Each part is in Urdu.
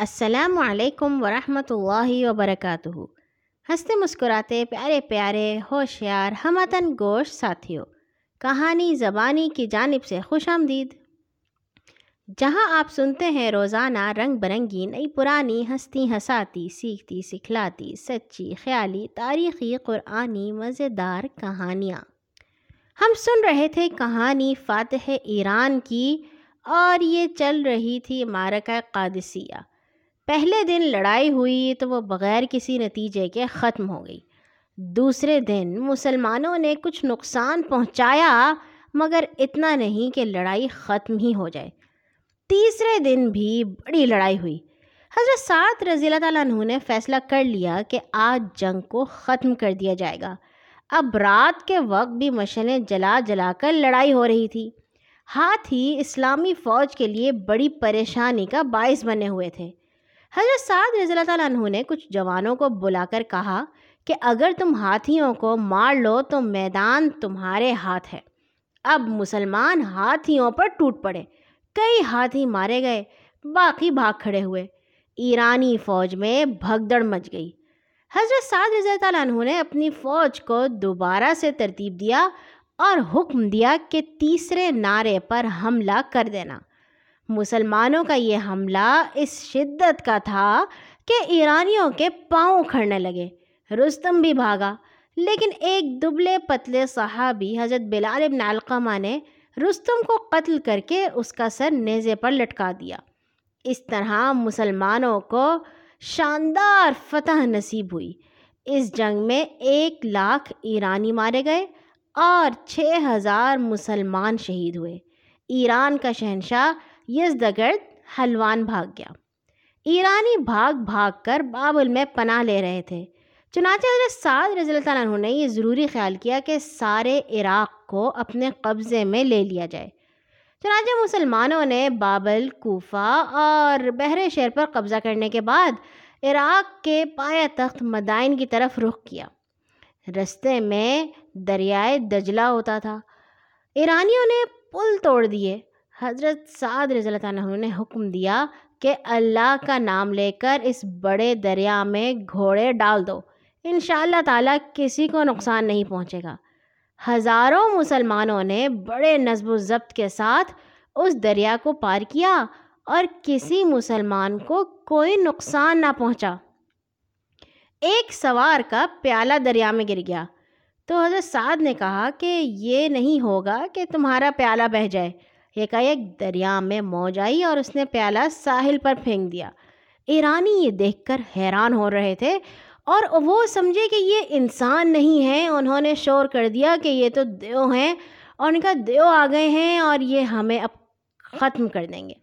السلام علیکم ورحمۃ اللہ وبرکاتہ۔ ہنستے مسکراتے پیارے پیارے ہوشیار ہمتن گوشت ساتھیوں کہانی زبانی کی جانب سے خوش آمدید۔ جہاں آپ سنتے ہیں روزانہ رنگ برنگی نئی پرانی ہستی ہساتی سیکھتی، سکھلاتی، سچی، خیالی، تاریخی، قرآنی، مزیدار کہانیاں۔ ہم سن رہے تھے کہانی فاتح ایران کی اور یہ چل رہی تھی مارکہ قادسیہ۔ پہلے دن لڑائی ہوئی تو وہ بغیر کسی نتیجے کے ختم ہو گئی۔ دوسرے دن مسلمانوں نے کچھ نقصان پہنچایا، مگر اتنا نہیں کہ لڑائی ختم ہی ہو جائے۔ تیسرے دن بھی بڑی لڑائی ہوئی۔ حضرت سعد رضی اللہ تعالیٰ عنہ نے فیصلہ کر لیا کہ آج جنگ کو ختم کر دیا جائے گا۔ اب رات کے وقت بھی مشلیں جلا جلا کر لڑائی ہو رہی تھی۔ ہاتھ ہی اسلامی فوج کے لیے بڑی پریشانی کا باعث بنے ہوئے تھے۔ حضرت سعد رضی اللہ تعالیٰ عنہ نے کچھ جوانوں کو بلا کر کہا کہ اگر تم ہاتھیوں کو مار لو تو میدان تمہارے ہاتھ ہے۔ اب مسلمان ہاتھیوں پر ٹوٹ پڑے۔ کئی ہاتھی مارے گئے، باقی بھاگ کھڑے ہوئے۔ ایرانی فوج میں بھگدڑ مچ گئی۔ حضرت سعد رضی اللہ تعالیٰ عنہ نے اپنی فوج کو دوبارہ سے ترتیب دیا اور حکم دیا کہ تیسرے نعرے پر حملہ کر دینا۔ مسلمانوں کا یہ حملہ اس شدت کا تھا کہ ایرانیوں کے پاؤں کھڑنے لگے، رستم بھی بھاگا۔ لیکن ایک دبلے پتلے صحابی حضرت بلال ابن علقمہ نے رستم کو قتل کر کے اس کا سر نیزے پر لٹکا دیا۔ اس طرح مسلمانوں کو شاندار فتح نصیب ہوئی۔ اس جنگ میں ایک لاکھ ایرانی مارے گئے اور چھ ہزار مسلمان شہید ہوئے۔ ایران کا شہنشاہ یزدگرد حلوان بھاگ گیا۔ ایرانی بھاگ بھاگ کر بابل میں پناہ لے رہے تھے۔ چنانچہ حضرت سعد رضی اللہ تعالیٰ عنہ نے یہ ضروری خیال کیا کہ سارے عراق کو اپنے قبضے میں لے لیا جائے۔ چنانچہ مسلمانوں نے بابل، کوفہ اور بحر شہر پر قبضہ کرنے کے بعد عراق کے پایا تخت مدائن کی طرف رخ کیا۔ رستے میں دریائے دجلہ ہوتا تھا۔ ایرانیوں نے پل توڑ دیے۔ حضرت سعد رضی اللہ تعالیٰ نے حکم دیا کہ اللہ کا نام لے کر اس بڑے دریا میں گھوڑے ڈال دو۔ ان شاء اللہ تعالیٰ کسی کو نقصان نہیں پہنچے گا۔ ہزاروں مسلمانوں نے بڑے نصب و ضبط کے ساتھ اس دریا کو پار کیا اور کسی مسلمان کو کوئی نقصان نہ پہنچا۔ ایک سوار کا پیالہ دریا میں گر گیا۔ تو حضرت سعد نے کہا کہ یہ نہیں ہوگا کہ تمہارا پیالہ بہہ جائے۔ ایک دریا میں موج آئی اور اس نے پیالہ ساحل پر پھینک دیا۔ ایرانی یہ دیکھ کر حیران ہو رہے تھے اور وہ سمجھے کہ یہ انسان نہیں ہے۔ انہوں نے شور کر دیا کہ یہ تو دیو ہیں اور ان کا دیو آ گئے ہیں اور یہ ہمیں اب ختم کر دیں گے۔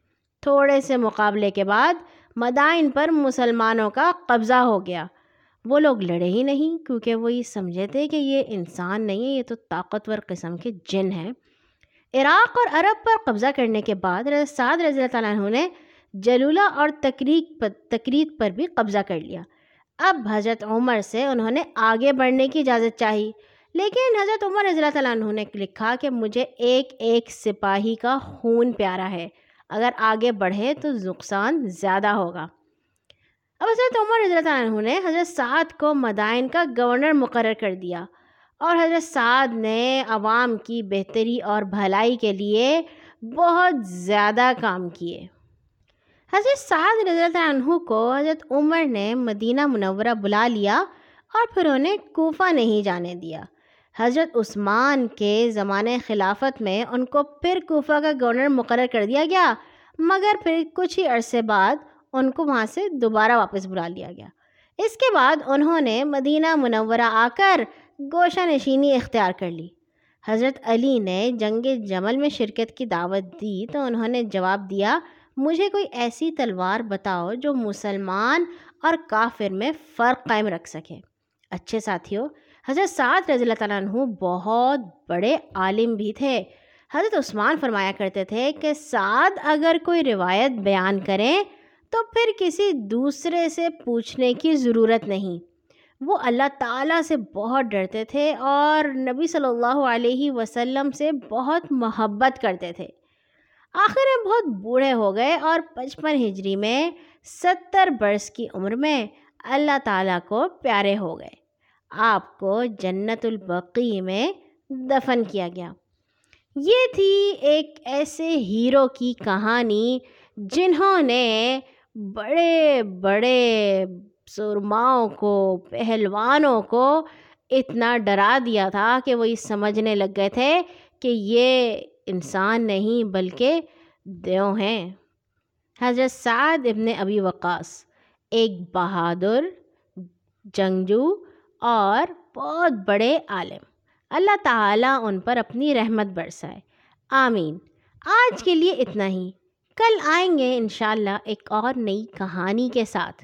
تھوڑے سے مقابلے کے بعد مدائن پر مسلمانوں کا قبضہ ہو گیا۔ وہ لوگ لڑے ہی نہیں کیونکہ وہ یہ سمجھے تھے کہ یہ انسان نہیں ہے، یہ تو طاقتور قسم کے جن ہیں۔ عراق اور عرب پر قبضہ کرنے کے بعد سعد رضی اللہ تعالیٰ عنہ نے جلولہ اور تقریق پر تقریب پر بھی قبضہ کر لیا۔ اب حضرت عمر سے انہوں نے آگے بڑھنے کی اجازت چاہی، لیکن حضرت عمر رضی اللہ تعالیٰ عنہ نے لکھا کہ مجھے ایک ایک سپاہی کا خون پیارا ہے، اگر آگے بڑھے تو نقصان زیادہ ہوگا۔ اب حضرت عمر رضی اللہ تعالیٰ عنہ نے حضرت سعد کو مدائن کا گورنر مقرر کر دیا۔ اور حضرت سعد نے عوام کی بہتری اور بھلائی کے لیے بہت زیادہ کام کیے۔ حضرت سعد رضی اللہ عنہ کو حضرت عمر نے مدینہ منورہ بلا لیا اور پھر انہیں کوفہ نہیں جانے دیا۔ حضرت عثمان کے زمانے خلافت میں ان کو پھر کوفہ کا گورنر مقرر کر دیا گیا، مگر پھر کچھ ہی عرصے بعد ان کو وہاں سے دوبارہ واپس بلا لیا گیا۔ اس کے بعد انہوں نے مدینہ منورہ آ کر گوشہ نشینی اختیار کر لی۔ حضرت علی نے جنگ جمل میں شرکت کی دعوت دی تو انہوں نے جواب دیا، مجھے کوئی ایسی تلوار بتاؤ جو مسلمان اور کافر میں فرق قائم رکھ سکے۔ اچھے ساتھیوں حضرت سعد رضی اللہ تعالیٰ عنہ بہت بڑے عالم بھی تھے۔ حضرت عثمان فرمایا کرتے تھے کہ سعد اگر کوئی روایت بیان کریں تو پھر کسی دوسرے سے پوچھنے کی ضرورت نہیں۔ وہ اللہ تعالیٰ سے بہت ڈرتے تھے اور نبی صلی اللہ علیہ وسلم سے بہت محبت کرتے تھے۔ آخر میں بہت بوڑھے ہو گئے اور پچپن ہجری میں ستر برس کی عمر میں اللہ تعالیٰ کو پیارے ہو گئے۔ آپ کو جنت البقی میں دفن کیا گیا۔ یہ تھی ایک ایسے ہیرو کی کہانی جنہوں نے بڑے بڑے سرماؤں کو، پہلوانوں کو اتنا ڈرا دیا تھا کہ وہ یہ سمجھنے لگ گئے تھے کہ یہ انسان نہیں بلکہ دیو ہیں۔ حضرت سعد ابن ابی وقاص، ایک بہادر، جنگجو اور بہت بڑے عالم۔ اللہ تعالیٰ ان پر اپنی رحمت برسائے۔ آمین۔ آج کے لیے اتنا ہی۔ کل آئیں گے انشاءاللہ ایک اور نئی کہانی کے ساتھ۔